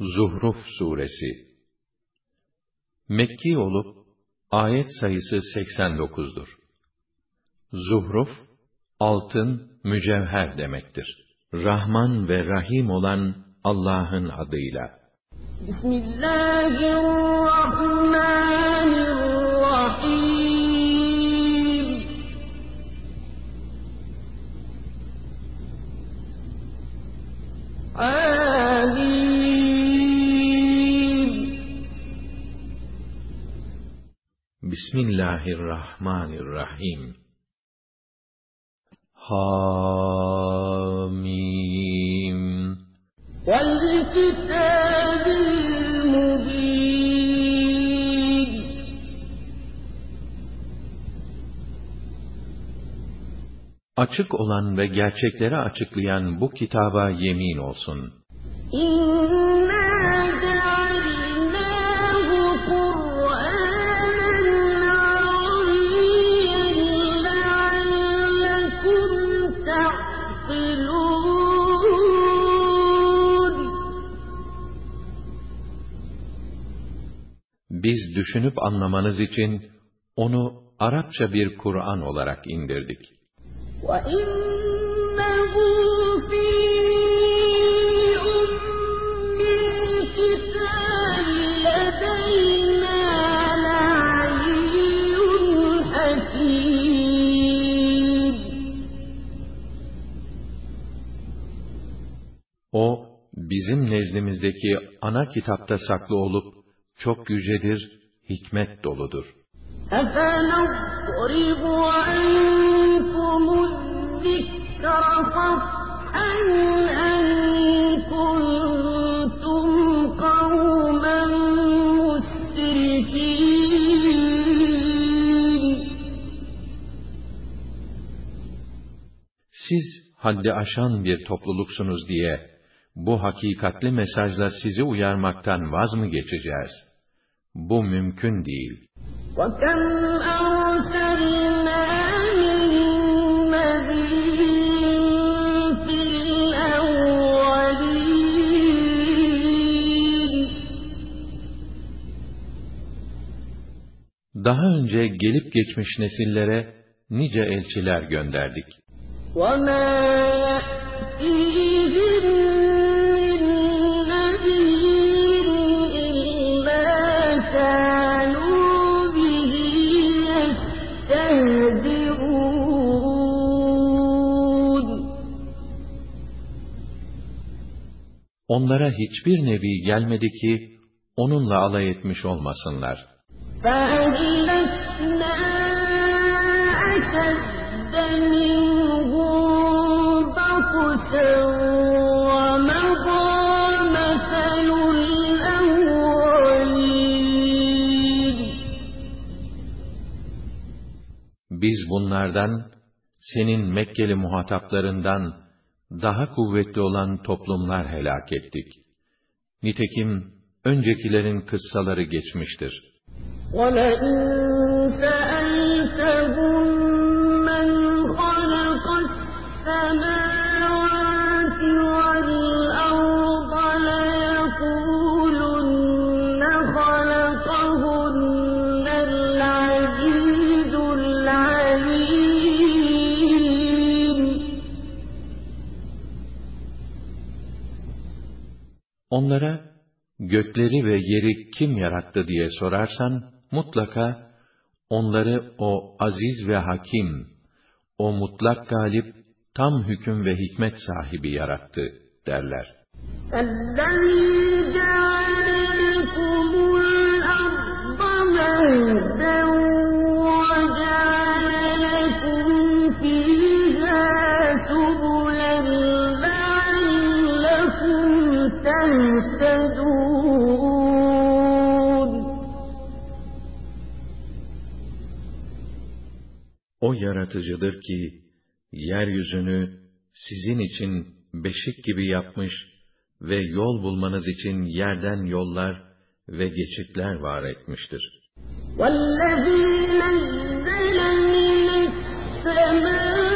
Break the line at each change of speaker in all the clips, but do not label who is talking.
Zuhruf Suresi Mekki olup, ayet sayısı 89'dur. Zuhruf, altın, mücevher demektir. Rahman ve Rahim olan Allah'ın adıyla.
Bismillahirrahmanirrahim.
Bismillahirrahmanirrahim. Hamim. Açık olan ve gerçekleri açıklayan bu kitaba yemin olsun.
İn
biz düşünüp anlamanız için onu Arapça bir Kur'an olarak indirdik. O, bizim nezdimizdeki ana kitapta saklı olup, çok yücedir, hikmet doludur.
أَفَنَضْرِبُ عَنكُمُ الذِّكْرَ صَفْحًا أَن كُنتُمْ قَوْمًا مُسْرِفِينَ
Siz haddi aşan bir topluluksunuz diye, bu hakikatli mesajla sizi uyarmaktan vaz mı geçeceğiz? Bu mümkün değil.
وَكَمْ أَرْسَلْنَا مِن نَّبِيٍّ فِي الْأَوَّلِينَ
Daha önce gelip geçmiş nesillere nice elçiler gönderdik.
وَمَا
Onlara hiçbir nebi gelmedi ki onunla alay etmiş olmasınlar. Biz bunlardan, senin Mekkeli muhataplarından daha kuvvetli olan toplumlar helak ettik. Nitekim, öncekilerin kıssaları geçmiştir.
وَلَئِن سَأَلْتَهُم
Onlara, gökleri ve yeri kim yarattı diye sorarsan, mutlaka, onları o aziz ve hakim, o mutlak galip, tam hüküm ve hikmet sahibi yarattı, derler.
الَّذِي تَهْتَدُونَ
O yaratıcıdır ki, yeryüzünü sizin için beşik gibi yapmış ve yol bulmanız için yerden yollar ve geçitler var etmiştir.
وَالَّذِي نَزَّلَ مِنَ السَّمَاءِ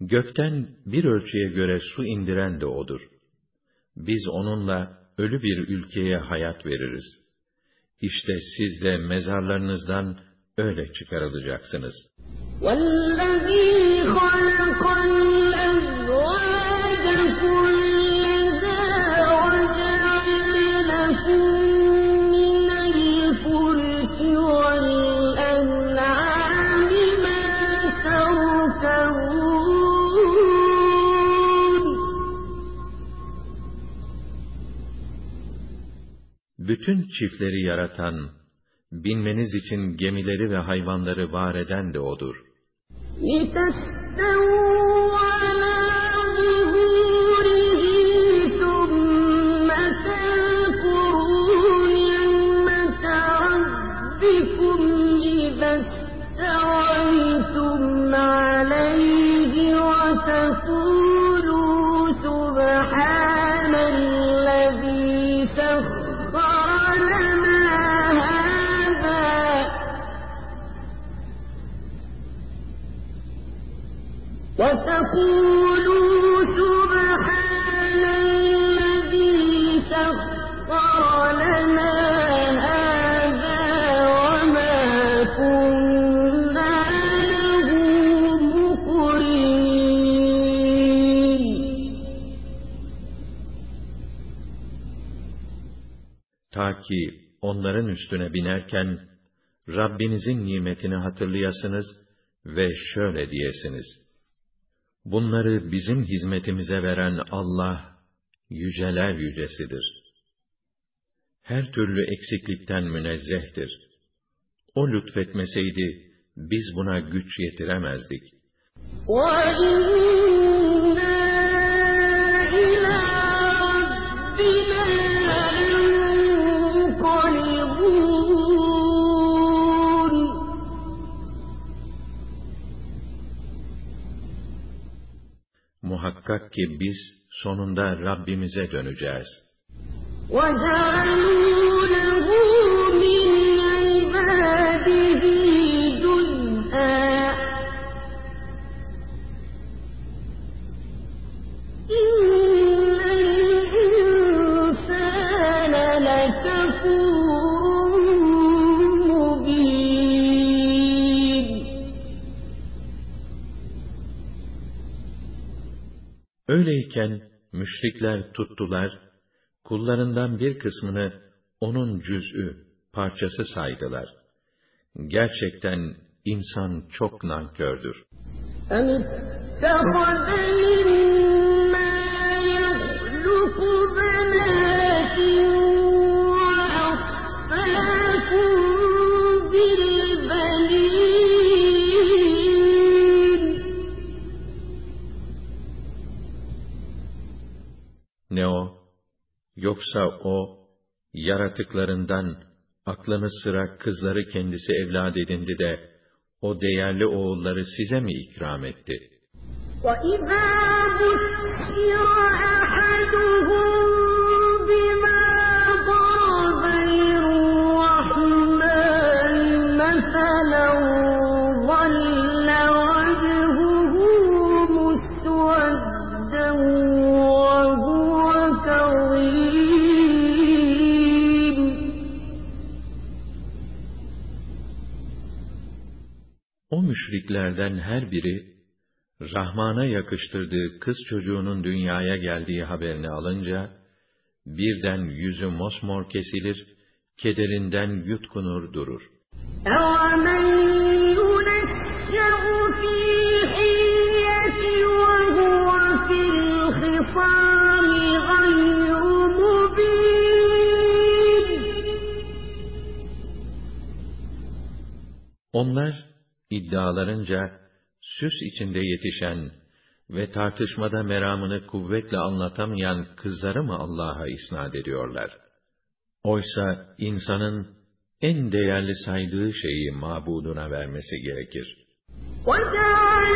Gökten bir ölçüye göre su indiren de odur. Biz onunla ölü bir ülkeye hayat veririz. İşte siz de mezarlarınızdan öyle çıkarılacaksınız.
وَالَّذِي خَلَقَ الْأَزْوَاجَ كُلَّهَا وَجَعَلَ لَكُم مِّنَ الْفُلْكِ وَالْأَنْعَامِ مَا تَرْكَبُونَ
Bütün çiftleri yaratan, binmeniz için gemileri ve hayvanları var eden de odur.
لِتَسْتَوُوا عَلَىٰ وتقولوا سبحان الذي سخر لنا هذا وما كنا له مقرنين
Ta ki onların üstüne binerken, Rabbinizin nimetini hatırlayasınız ve şöyle diyesiniz. Bunları bizim hizmetimize veren Allah, yüceler yücesidir. Her türlü eksiklikten münezzehtir. O lütfetmeseydi, biz buna güç yetiremezdik.
وَإِنَّا
Muhakkak ki biz sonunda Rabbimize döneceğiz.
وَجَعَلُوا
Öyleyken müşrikler tuttular, kullarından bir kısmını onun cüz'ü, parçası saydılar. Gerçekten insan çok nankördür. Yoksa o, yaratıklarından aklını sıra kızları kendisi evlad edindi de, o değerli oğulları size mi ikram etti?
وَإِذَا بُشِّرَ أَحَدُهُم
müşriklerden her biri, Rahman'a yakıştırdığı kız çocuğunun dünyaya geldiği haberini alınca, birden yüzü mosmor kesilir, kederinden yutkunur durur. Onlar, iddialarınca, süs içinde yetişen ve tartışmada meramını kuvvetle anlatamayan kızları mı Allah'a isnat ediyorlar? Oysa insanın en değerli saydığı şeyi mabuduna vermesi gerekir.
وجعلوا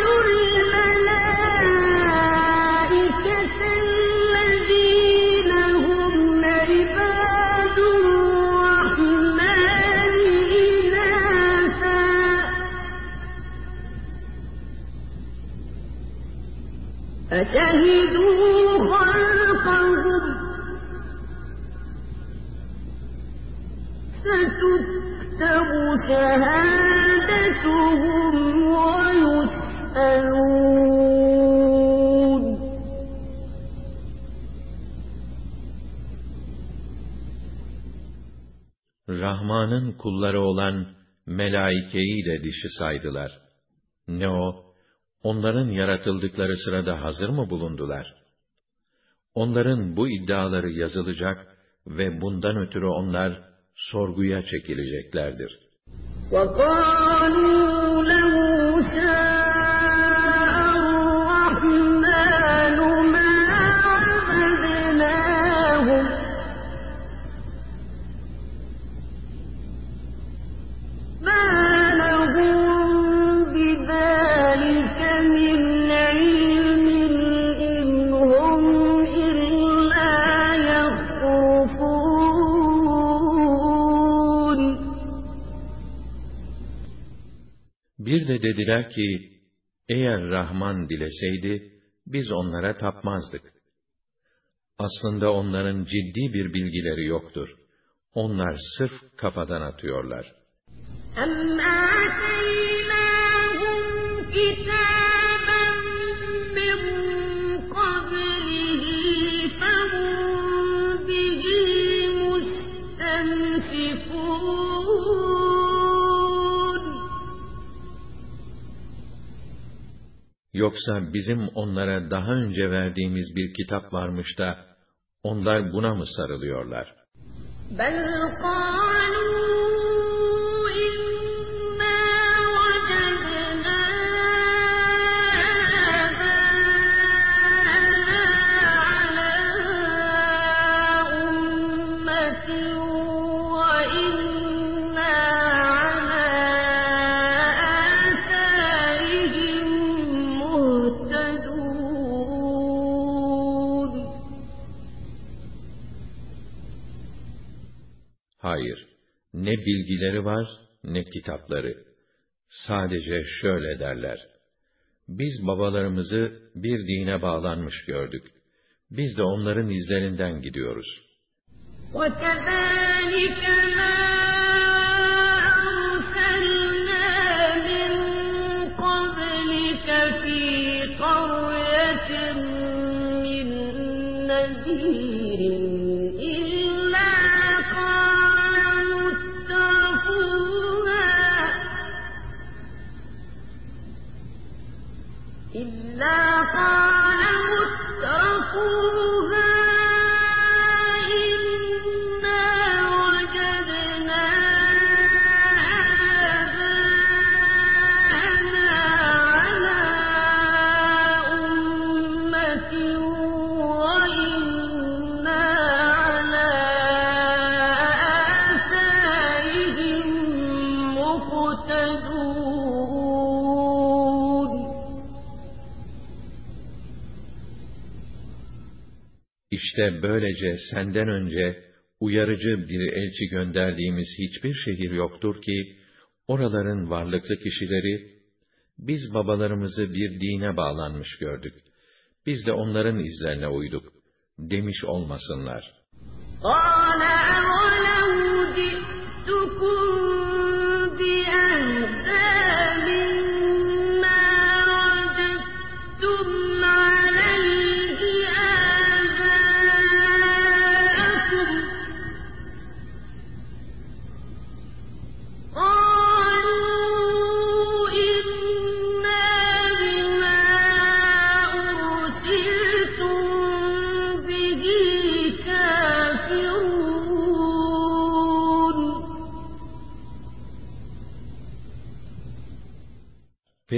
Rahman'ın kulları olan melaikeyi de dişi saydılar. Ne o, onların yaratıldıkları sırada hazır mı bulundular? Onların bu iddiaları yazılacak ve bundan ötürü onlar sorguya çekileceklerdir.
وقالوا لو
De dediler ki, eğer Rahman dileseydi, biz onlara tapmazdık. Aslında onların ciddi bir bilgileri yoktur. Onlar sırf kafadan atıyorlar. Yoksa bizim onlara daha önce verdiğimiz bir kitap varmış da, onlar buna mı sarılıyorlar?
بل
ne bilgileri var, ne kitapları. Sadece şöyle derler. Biz babalarımızı bir dine bağlanmış gördük. Biz de onların izlerinden gidiyoruz.
وكذلك ما أرسلنا من قبلك في قرية من نذير
İşte böylece senden önce uyarıcı bir elçi gönderdiğimiz hiçbir şehir yoktur ki, oraların varlıklı kişileri, biz babalarımızı bir dine bağlanmış gördük. Biz de onların izlerine uyduk, demiş olmasınlar.
قال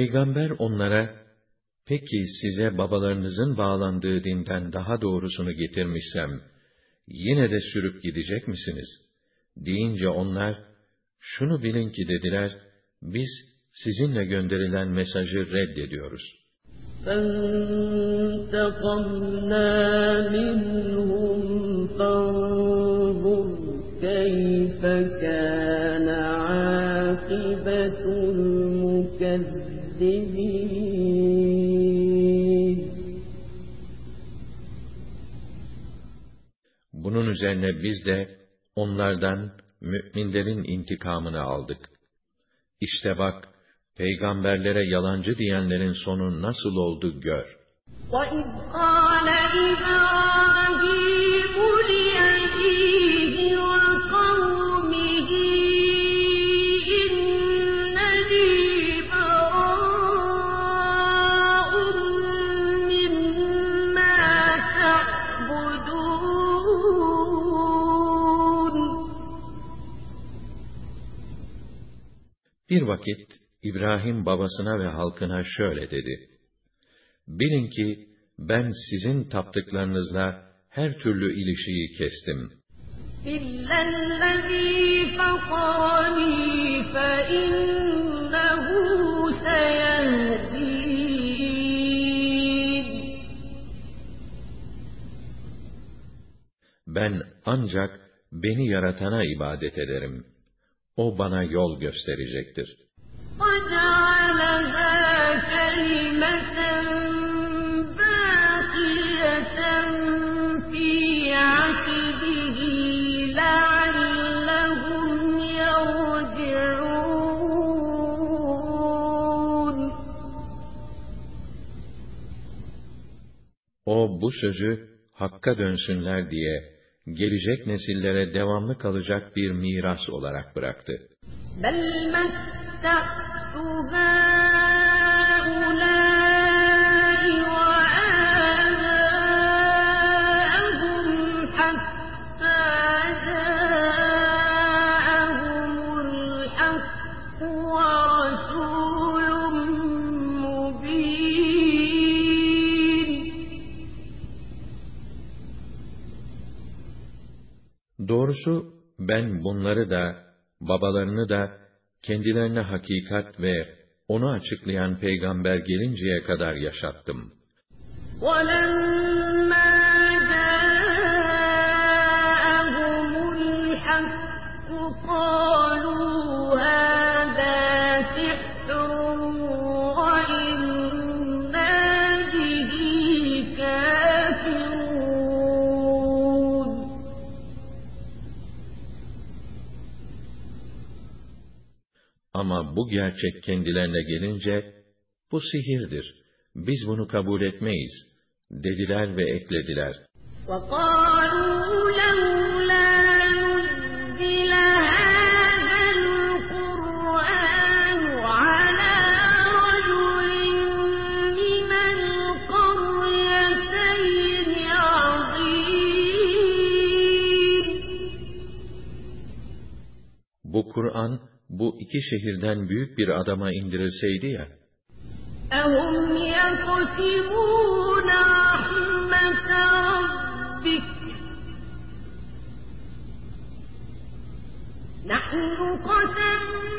Peygamber onlara, peki size babalarınızın bağlandığı dinden daha doğrusunu getirmişsem, yine de sürüp gidecek misiniz? Deyince onlar, şunu bilin ki dediler, biz sizinle gönderilen mesajı reddediyoruz.
فانتقمنا منهم فانظر كيف كان
üzerine biz de onlardan müminlerin intikamını aldık. İşte bak, peygamberlere yalancı diyenlerin sonu nasıl oldu gör.
وَإِذْ قَالَ إِبْرَاهِيمُ
Bir vakit İbrahim babasına ve halkına şöyle dedi. Bilin ki ben sizin taptıklarınızla her türlü ilişiği kestim. Ben ancak beni yaratana ibadet ederim. O bana yol gösterecektir. O bu sözü hakka dönsünler diye gelecek nesillere devamlı kalacak bir miras olarak bıraktı.
بَلْ
Doğrusu ben bunları da, babalarını da, kendilerine hakikat ve onu açıklayan peygamber gelinceye kadar yaşattım.
وَلَمَّا جَاءَهُمُ الْحَقُّ قَالُوا هَٰذَا
Ama bu gerçek kendilerine gelince, bu sihirdir, biz bunu kabul etmeyiz, dediler ve eklediler.
وَقَالُوا لَوْلَا نُزِّلَ هَٰذَا الْقُرْآنُ عَلَىٰ رَجُلٍ مِّنَ الْقَرْيَتَيْنِ عَظِيمٍ
Bu Kur'an, bu iki şehirden büyük bir adama indirilseydi ya,
أَهُمْ يَقْسِمُونَ رَحْمَةَ رَبِّكَ نَحْنُ قَسَمْنَا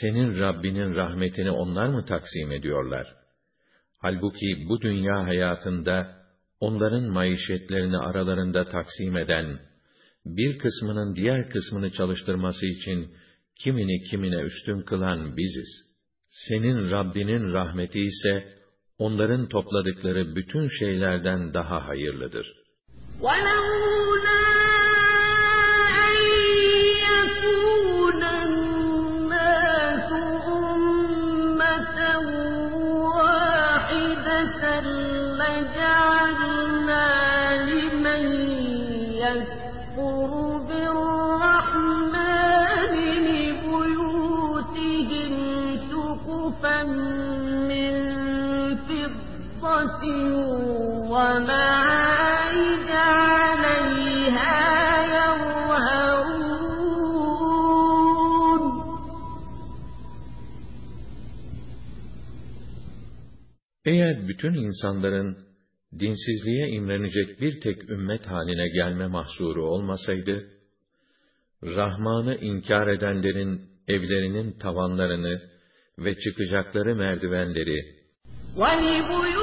senin Rabbinin rahmetini onlar mı taksim ediyorlar? Halbuki bu dünya hayatında onların maişetlerini aralarında taksim eden, bir kısmının diğer kısmını çalıştırması için kimini kimine üstün kılan biziz. Senin Rabbinin rahmeti ise onların topladıkları bütün şeylerden daha hayırlıdır.
ولولا واحدة لجعلنا
Eğer bütün insanların dinsizliğe imrenecek bir tek ümmet haline gelme mahsuru olmasaydı, Rahman'ı inkar edenlerin evlerinin tavanlarını ve çıkacakları merdivenleri
ولبيوتهم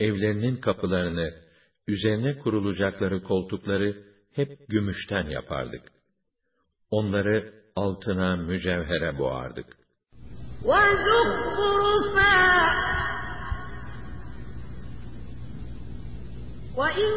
evlerinin kapılarını, üzerine kurulacakları koltukları hep gümüşten yapardık. Onları altına mücevhere boğardık.
وزخرفا وإن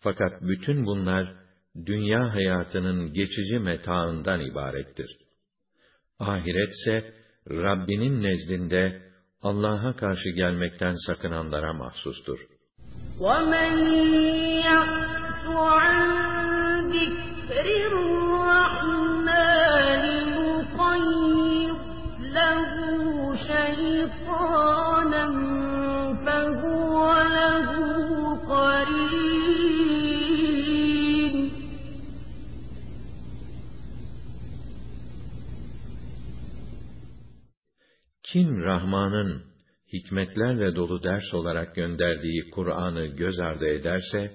Fakat bütün bunlar dünya hayatının geçici metaından ibarettir. Ahiretse Rabbinin nezdinde Allah'a karşı gelmekten sakınanlara mahsustur.
ومن يعش عن ذكر شيطانا فهو له قرين
Kim Rahman'ın hikmetlerle dolu ders olarak gönderdiği Kur'an'ı göz ardı ederse,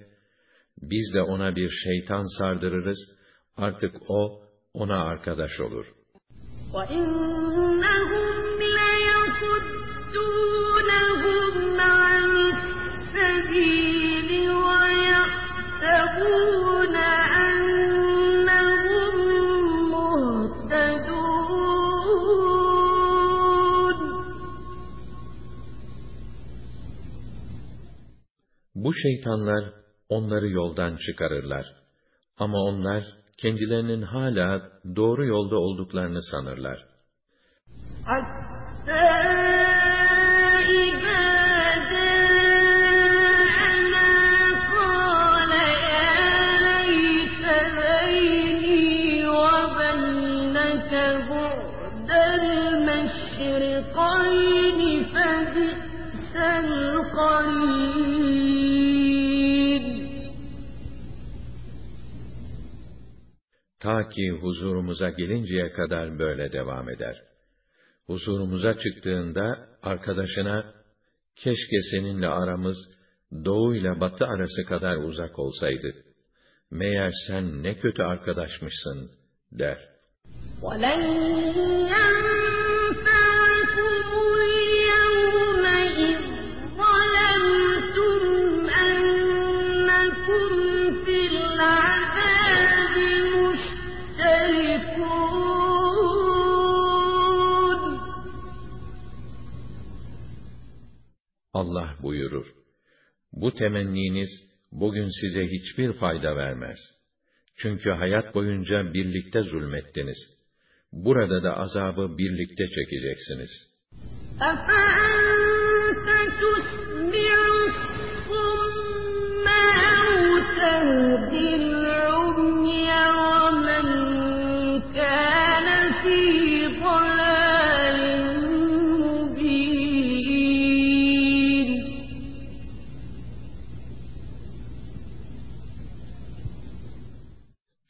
biz de ona bir şeytan sardırırız, artık o, ona arkadaş olur.
وإنهم
bu şeytanlar onları yoldan çıkarırlar. Ama onlar kendilerinin hala doğru yolda olduklarını sanırlar.
Ay.
Ta ki huzurumuza gelinceye kadar böyle devam eder. Huzurumuza çıktığında arkadaşına, keşke seninle aramız doğu ile batı arası kadar uzak olsaydı. Meğer sen ne kötü arkadaşmışsın, der.
ولن
Allah buyurur. Bu temenniniz bugün size hiçbir fayda vermez. Çünkü hayat boyunca birlikte zulmettiniz. Burada da azabı birlikte çekeceksiniz.
أفأنت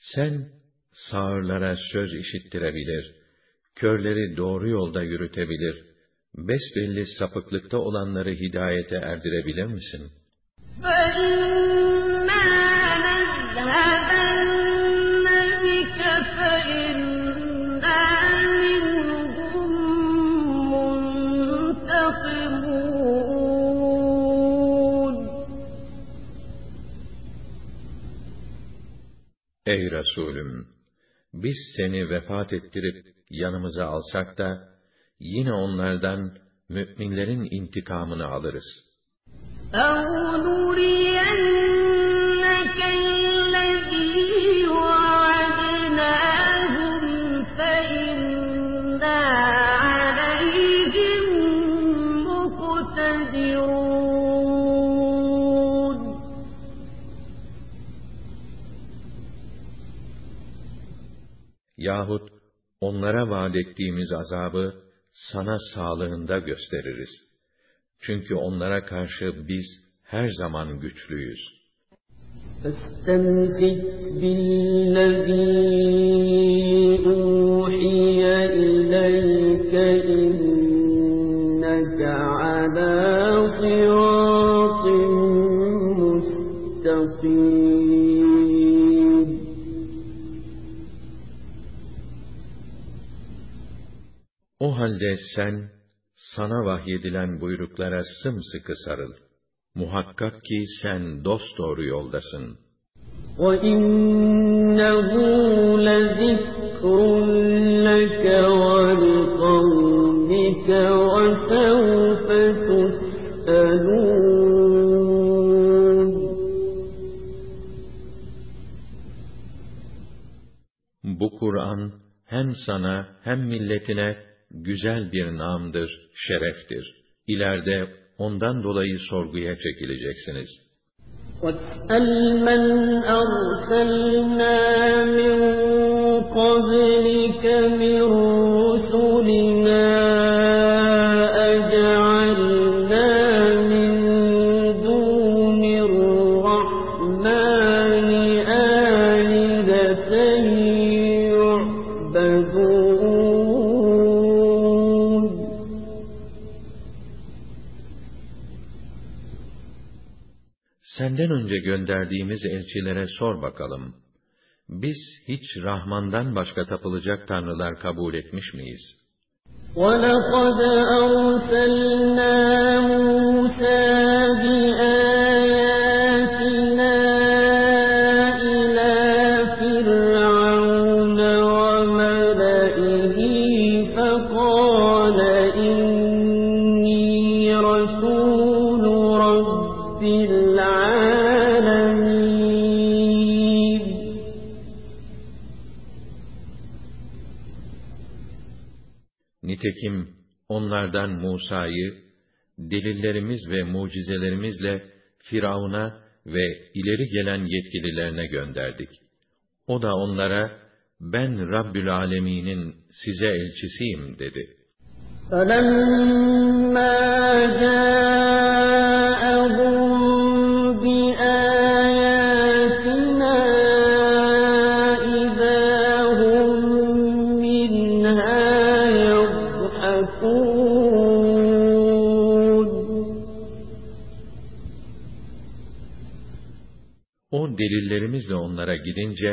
Sen sağırlara söz işittirebilir, körleri doğru yolda yürütebilir, besbelli sapıklıkta olanları hidayete erdirebilir misin?
فَإِمَّا
Ey Resulüm! Biz seni vefat ettirip yanımıza alsak da, yine onlardan müminlerin intikamını alırız.
أَوْ
Yahut onlara vaat ettiğimiz azabı sana sağlığında gösteririz. Çünkü onlara karşı biz her zaman güçlüyüz.
فاستمسك بالذي أوحي
halde sen, sana vahyedilen buyruklara sımsıkı sarıl. Muhakkak ki sen dosdoğru yoldasın.
وإنه لذكر لك ولقومك وسوف تسألون
Bu Kur'an hem sana hem milletine güzel bir namdır, şereftir. İleride ondan dolayı sorguya çekileceksiniz.
واسأل من أرسلنا من قبلك من رسلنا
önce gönderdiğimiz elçilere sor bakalım. Biz hiç Rahman'dan başka tapılacak tanrılar kabul etmiş miyiz?
ولقد أرسلنا موسى بآياتنا
Nitekim onlardan Musa'yı delillerimiz ve mucizelerimizle Firavun'a ve ileri gelen yetkililerine gönderdik. O da onlara ben Rabbül Alemin'in size elçisiyim dedi.
فَلَمَّا جَاءَهُم
delillerimizle onlara gidince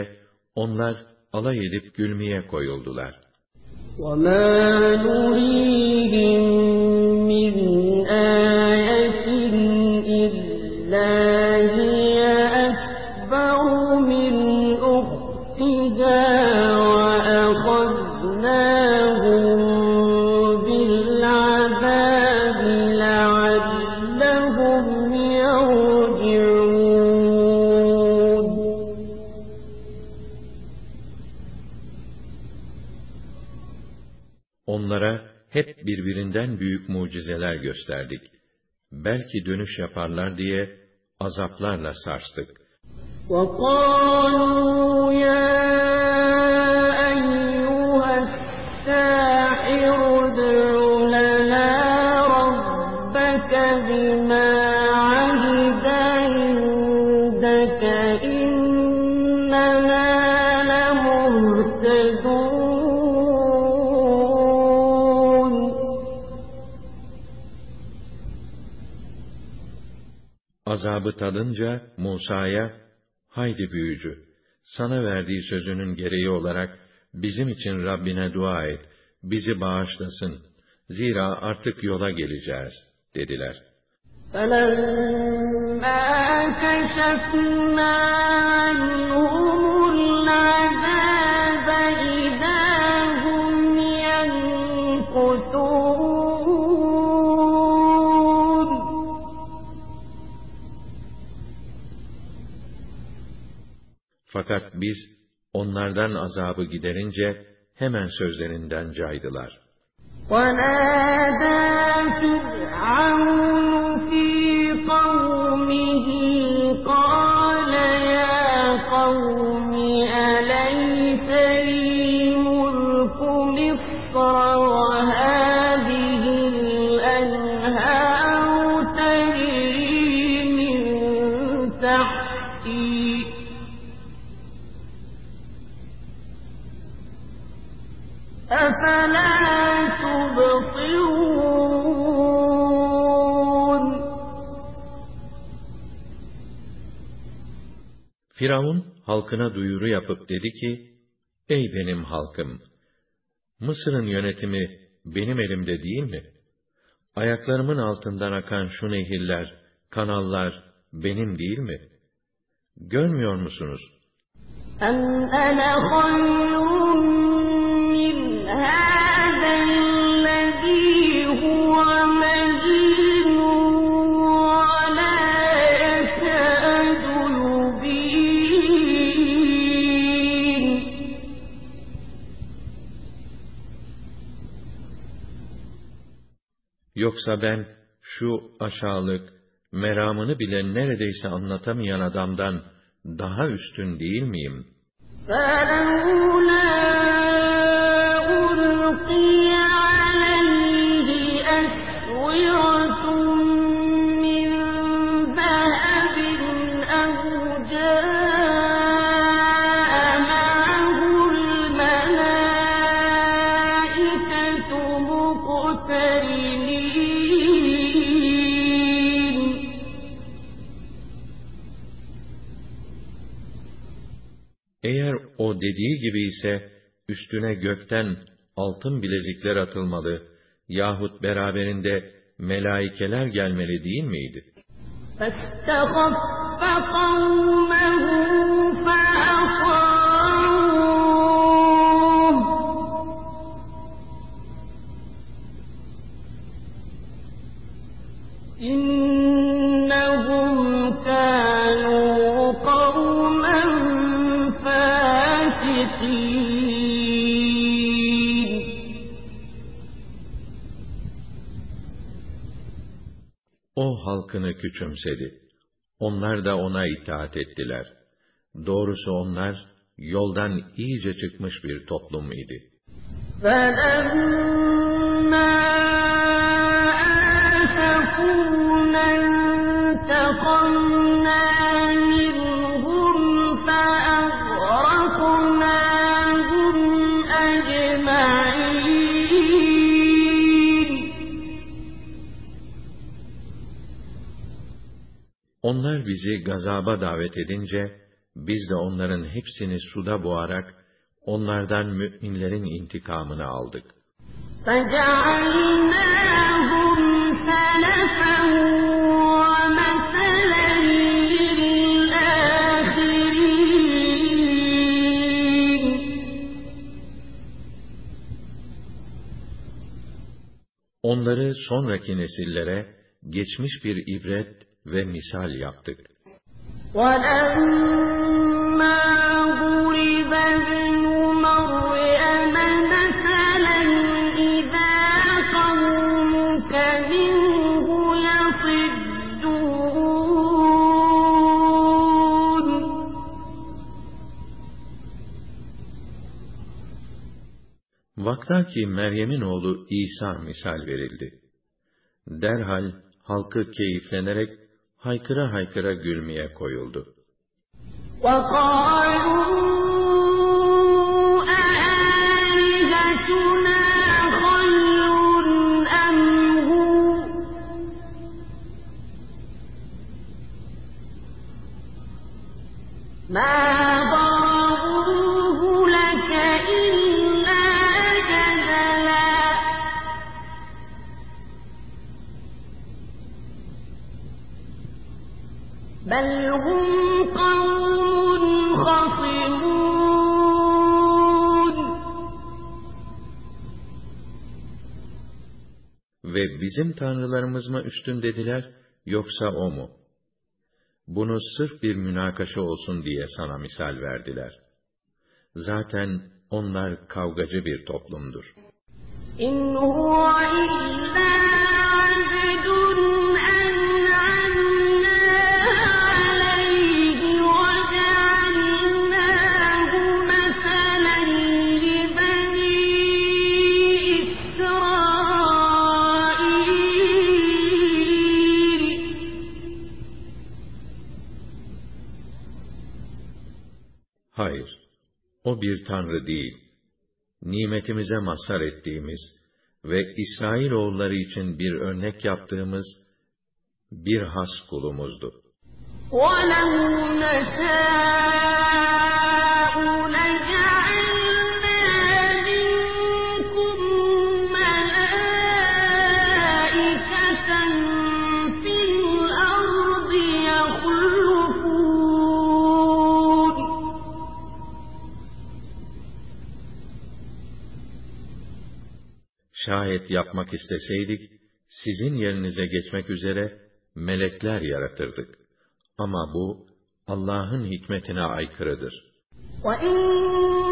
onlar alay edip gülmeye koyuldular.
وَمَا نُرِيهِم مِّنْ آيَةٍ إِلَّا هِيَ
birbirinden büyük mucizeler gösterdik. Belki dönüş yaparlar diye azaplarla sarstık.
وقالوا يا أيها الساحر ادع لنا ربك بما
Azabı tadınca Musa'ya, haydi büyücü, sana verdiği sözünün gereği olarak bizim için Rabbine dua et, bizi bağışlasın. Zira artık yola geleceğiz, dediler.
فَلَمَّا كَشَفْنَا عَنْهُمُ
Fakat biz onlardan azabı giderince hemen sözlerinden caydılar.
وَنَادَى فِرْعَوْنُ فِي قَوْمِهِ قَالَ
Firavun halkına duyuru yapıp dedi ki, Ey benim halkım! Mısır'ın yönetimi benim elimde değil mi? Ayaklarımın altından akan şu nehirler, kanallar benim değil mi? Görmüyor musunuz?
أَمْ أَنَا
Yoksa ben şu aşağılık, meramını bile neredeyse anlatamayan adamdan daha üstün değil miyim?
فَلَوْلَا
Eğer o dediği gibi ise, üstüne gökten altın bilezikler atılmalı yahut beraberinde melaikeler gelmeli değil miydi?
فَاسْتَخَفَّ
küçümsedi. Onlar da ona itaat ettiler. Doğrusu onlar, yoldan iyice çıkmış bir toplum idi.
فَلَمَّا
bizi gazaba davet edince, biz de onların hepsini suda boğarak, onlardan müminlerin intikamını aldık.
فَجَعَلْنَاهُمْ سَلَفًا وَمَثَلًا لِلْآخِرِينَ
Onları sonraki nesillere geçmiş bir ibret ve misal yaptık.
Vakta
ki Meryem'in oğlu İsa misal verildi. Derhal halkı keyiflenerek haykıra haykıra gülmeye koyuldu.
ما
bizim tanrılarımız mı üstün dediler yoksa o mu? Bunu sırf bir münakaşa olsun diye sana misal verdiler. Zaten onlar kavgacı bir toplumdur. İn o bir tanrı değil. Nimetimize mazhar ettiğimiz ve İsrail oğulları için bir örnek yaptığımız bir has kulumuzdu.
ولو نشاء
Şayet yapmak isteseydik, sizin yerinize geçmek üzere melekler yaratırdık. Ama bu, Allah'ın hikmetine aykırıdır.
وإنه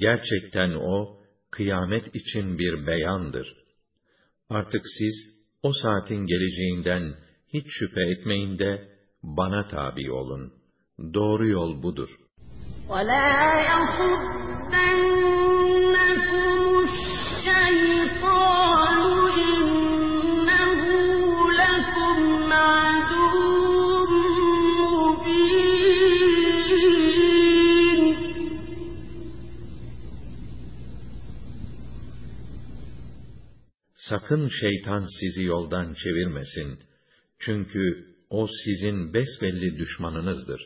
Gerçekten o, kıyamet için bir beyandır. Artık siz, o saatin geleceğinden hiç şüphe etmeyin de, bana tabi olun. Doğru yol budur.
ولا
Sakın şeytan sizi yoldan çevirmesin. Çünkü o sizin besbelli düşmanınızdır.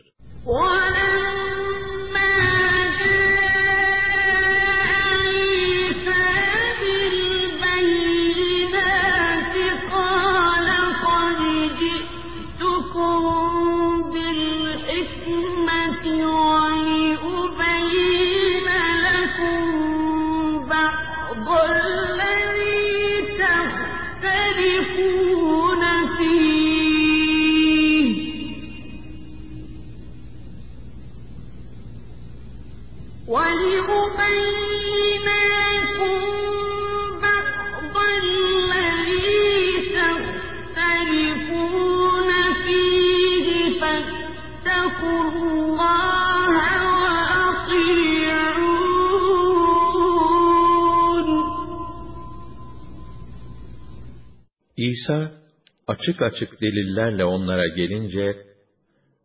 Açık açık delillerle onlara gelince,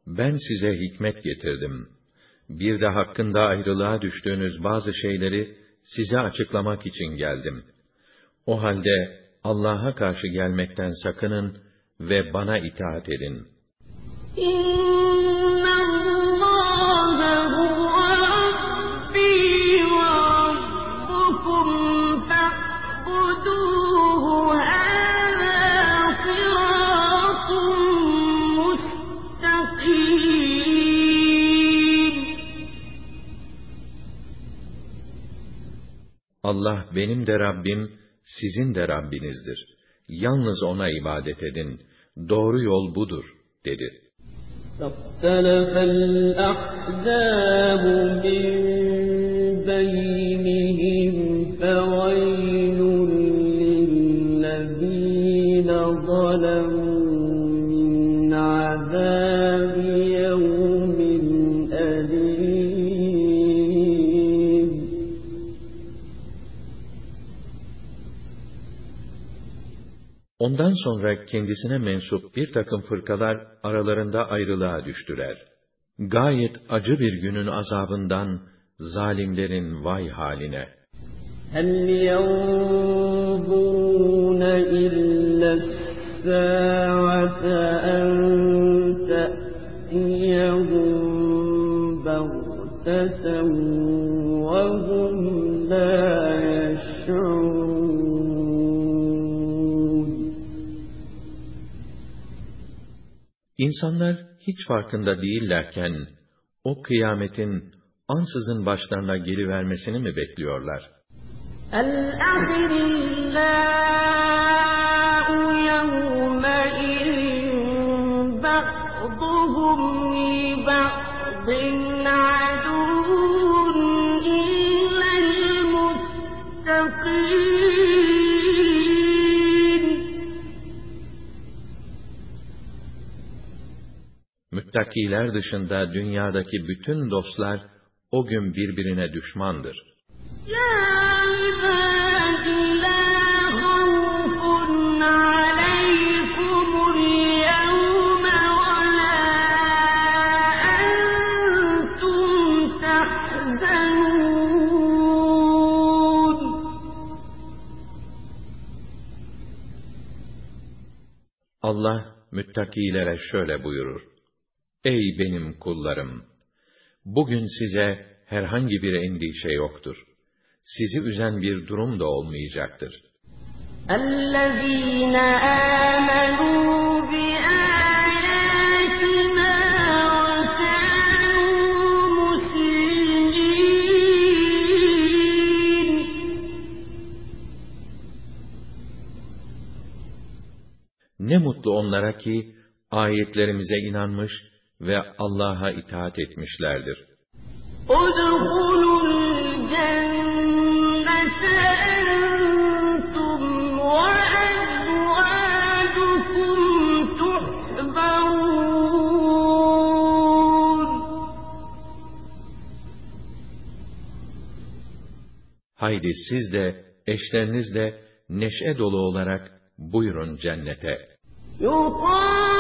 ben size hikmet getirdim. Bir de hakkında ayrılığa düştüğünüz bazı şeyleri size açıklamak için geldim. O halde Allah'a karşı gelmekten sakının ve bana itaat edin. Allah benim de Rabbim, sizin de Rabbinizdir. Yalnız O'na ibadet edin. Doğru yol budur, dedi.
فاختلف الأحزاب من بينهم
Ondan sonra kendisine mensup bir takım fırkalar aralarında ayrılığa düştüler. Gayet acı bir günün azabından zalimlerin vay haline.
هل ينظرون إلا الساعة أن تأتيهم بغتة
İnsanlar hiç farkında değillerken, o kıyametin ansızın başlarına gelivermesini mi bekliyorlar?
الأخلاء
müttakiler dışında dünyadaki bütün dostlar o gün birbirine düşmandır. Allah müttakilere şöyle buyurur. Ey benim kullarım! Bugün size herhangi bir endişe yoktur. Sizi üzen bir durum da olmayacaktır.
الذين آمنوا بآياتنا وكانوا مسلمين
Ne mutlu onlara ki ayetlerimize inanmış ve Allah'a itaat etmişlerdir. Haydi siz de, eşleriniz de neşe dolu olarak buyurun cennete.
Yukarı!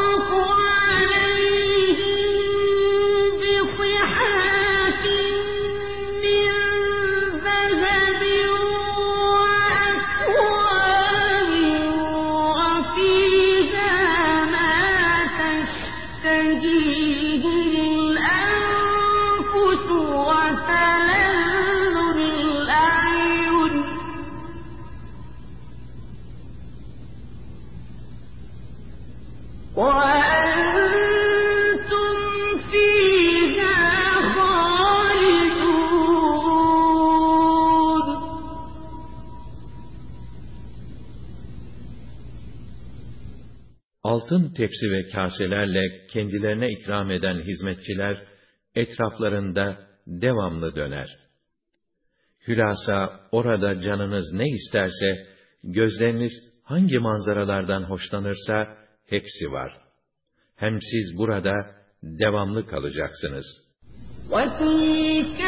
Altın tepsi ve kaselerle kendilerine ikram eden hizmetçiler etraflarında devamlı döner. Hülasa orada canınız ne isterse, gözleriniz hangi manzaralardan hoşlanırsa hepsi var. Hem siz burada devamlı kalacaksınız.
وتلك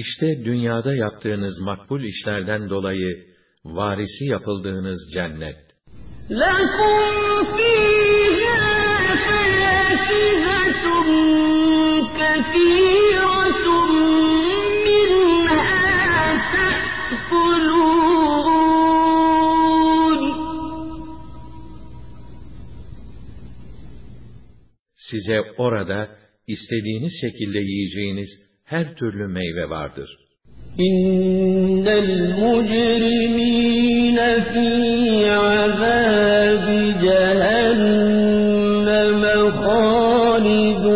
İşte dünyada yaptığınız makbul işlerden dolayı varisi yapıldığınız cennet.
لكم فيها فاكهة كثيرة منها تأكلون
Size orada istediğiniz şekilde yiyeceğiniz her türlü meyve vardır.
İnnel mujrimine fî azâbi cehenneme halidûn.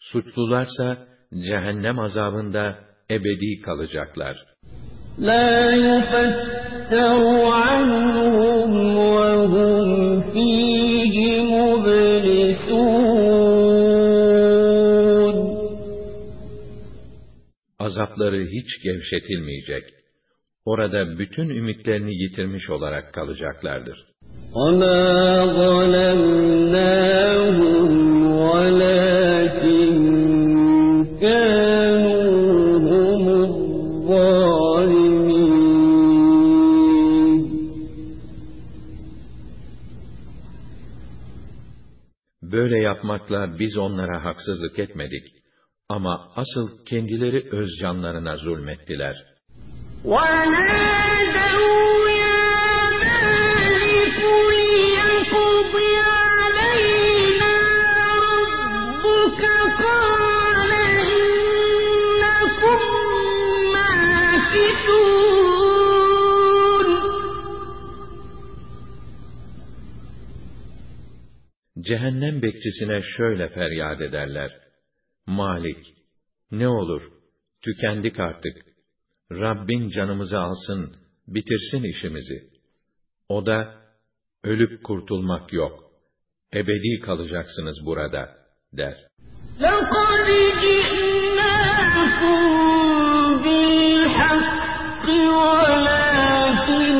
Suçlularsa cehennem azabında ebedi kalacaklar.
La yufetter anhum
azapları hiç gevşetilmeyecek. Orada bütün ümitlerini yitirmiş olarak kalacaklardır.
وما ظلمناهم ولكن كانوا هم الظالمين
Böyle yapmakla biz onlara haksızlık etmedik. Ama asıl kendileri öz canlarına zulmettiler.
وَنَادَوْا يَا مَالِكُ لِيَقْضِ عَلَيْنَا رَبُّكَ قَالَ إِنَّكُم مَّاكِثُونَ
Cehennem bekçisine şöyle feryat ederler. Malik, ne olur, tükendik artık. Rabbin canımızı alsın, bitirsin işimizi. O da, ölüp kurtulmak yok. Ebedi kalacaksınız burada, der.
لَقَدْ جِئْنَاكُم بِالْحَقِّ وَلَٰكِنَّ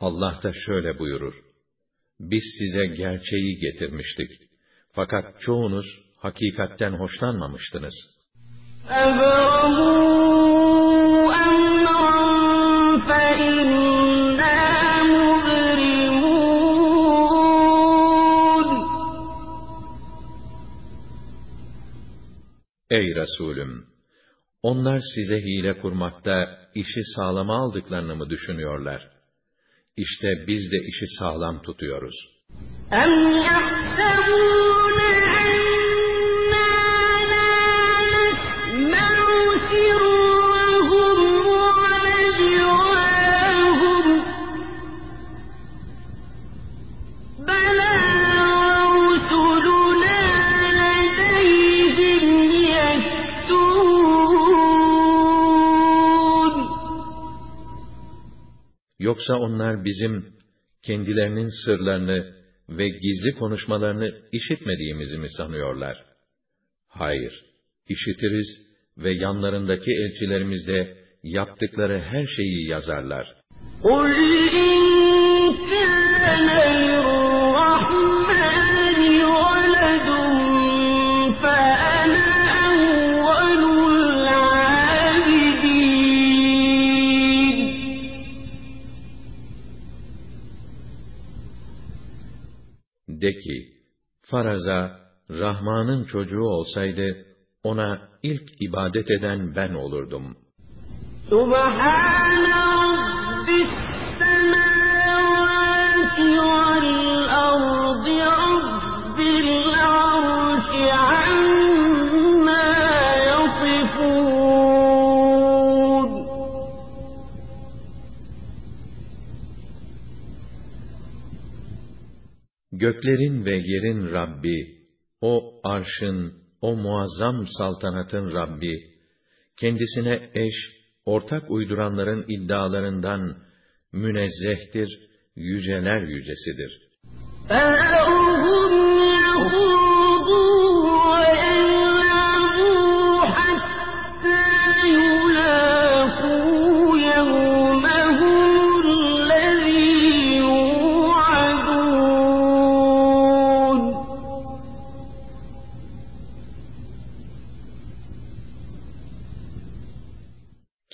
Allah da şöyle buyurur. Biz size gerçeği getirmiştik. Fakat çoğunuz hakikatten hoşlanmamıştınız. Ey Resulüm! Onlar size hile kurmakta işi sağlama aldıklarını mı düşünüyorlar?' İşte biz de işi sağlam tutuyoruz.
أَمْ
Yoksa onlar bizim kendilerinin sırlarını ve gizli konuşmalarını işitmediğimizi mi sanıyorlar? Hayır, işitiriz ve yanlarındaki elçilerimiz de yaptıkları her şeyi yazarlar.
قُلْ
de ki, faraza Rahman'ın çocuğu olsaydı, ona ilk ibadet eden ben olurdum.
Subhane
Göklerin ve yerin Rabbi, o arşın, o muazzam saltanatın Rabbi, kendisine eş, ortak uyduranların iddialarından münezzehtir, yüceler yücesidir.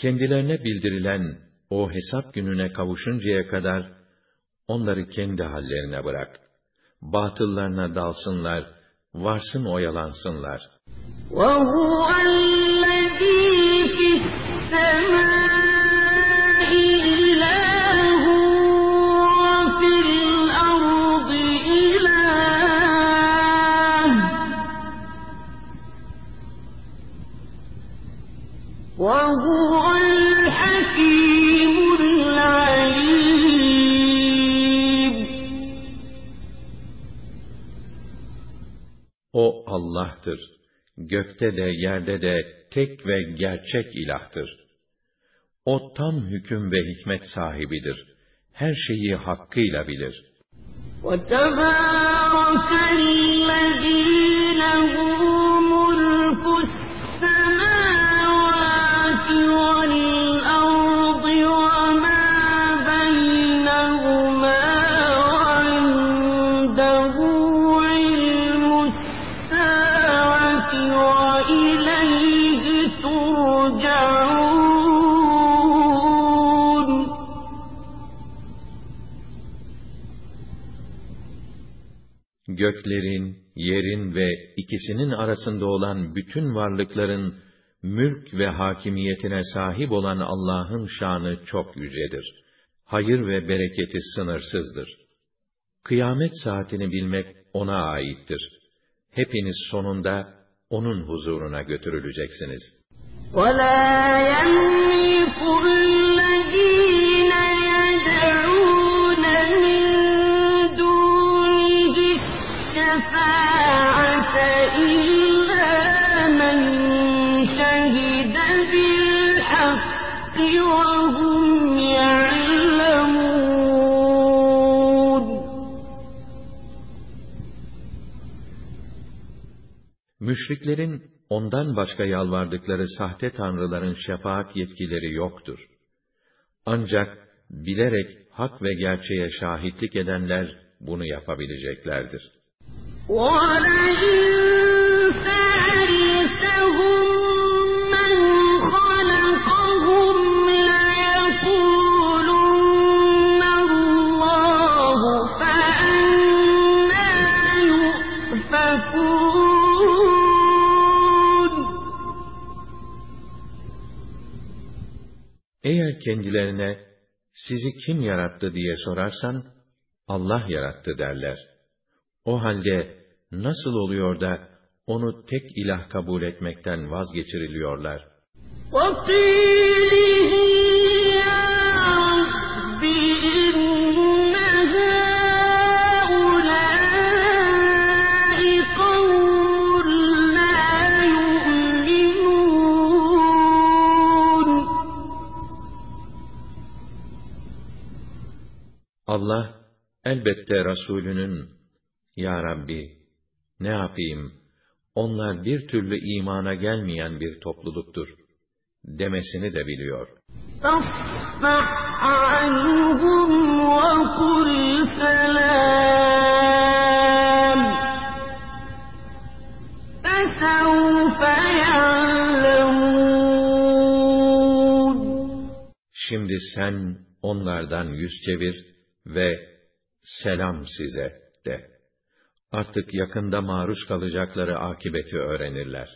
Kendilerine bildirilen o hesap gününe kavuşuncaya kadar onları kendi hallerine bırak. Batıllarına dalsınlar, varsın oyalansınlar.
وَهُوَ الَّذِي فِي السَّمَاءِ إِلَٰهٌ وَفِي الْأَرْضِ إِلَٰهٌ ۚ وَهُوَ
O Allah'tır. Gökte de yerde de tek ve gerçek ilahtır. O tam hüküm ve hikmet sahibidir. Her şeyi hakkıyla bilir.
وتبارك الذي له
Göklerin, yerin ve ikisinin arasında olan bütün varlıkların mülk ve hakimiyetine sahip olan Allah'ın şanı çok yücedir. Hayır ve bereketi sınırsızdır. Kıyamet saatini bilmek ona aittir. Hepiniz sonunda onun huzuruna götürüleceksiniz.
ولا يملك
Müşriklerin ondan başka yalvardıkları sahte tanrıların şefaat yetkileri yoktur. Ancak bilerek hak ve gerçeğe şahitlik edenler bunu yapabileceklerdir.
وَلَئِن
Eğer kendilerine sizi kim yarattı diye sorarsan, Allah yarattı derler. O halde nasıl oluyor da onu tek ilah kabul etmekten vazgeçiriliyorlar?
وَقِيلِهِ
Allah elbette Resulünün Ya Rabbi ne yapayım? Onlar bir türlü imana gelmeyen bir topluluktur. demesini de biliyor. Şimdi sen onlardan yüz çevir ve selam size de. Artık yakında maruz kalacakları akibeti öğrenirler.